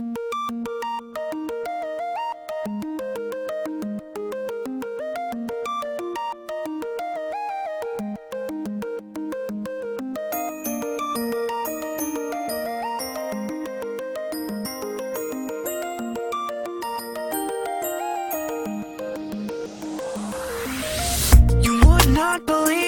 You would not believe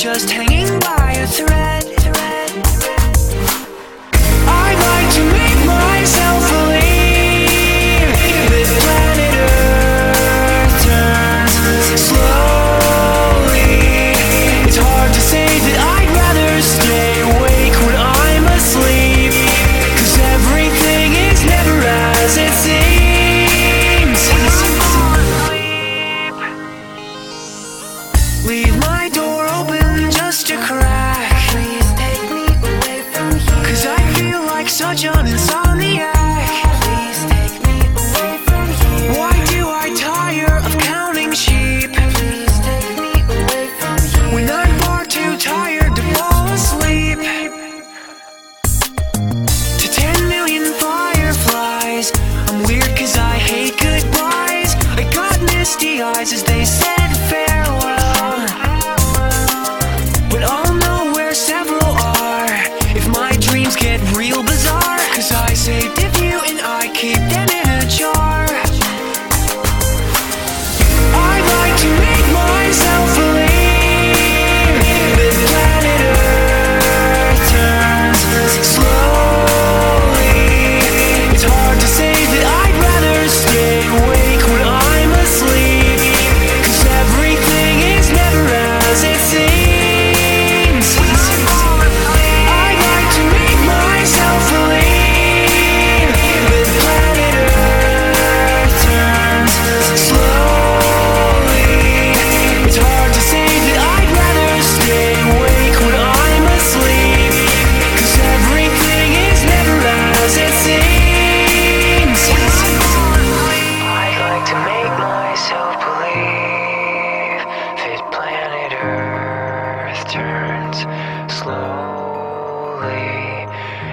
just hanging by a thread. I like to make myself believe that planet Earth turns slowly. It's hard to say that I'd rather stay awake when I'm asleep. Cause everything is never as it seems. Leave my as they said farewell. But I'll know where several are if my dreams get real bizarre. Cause I saved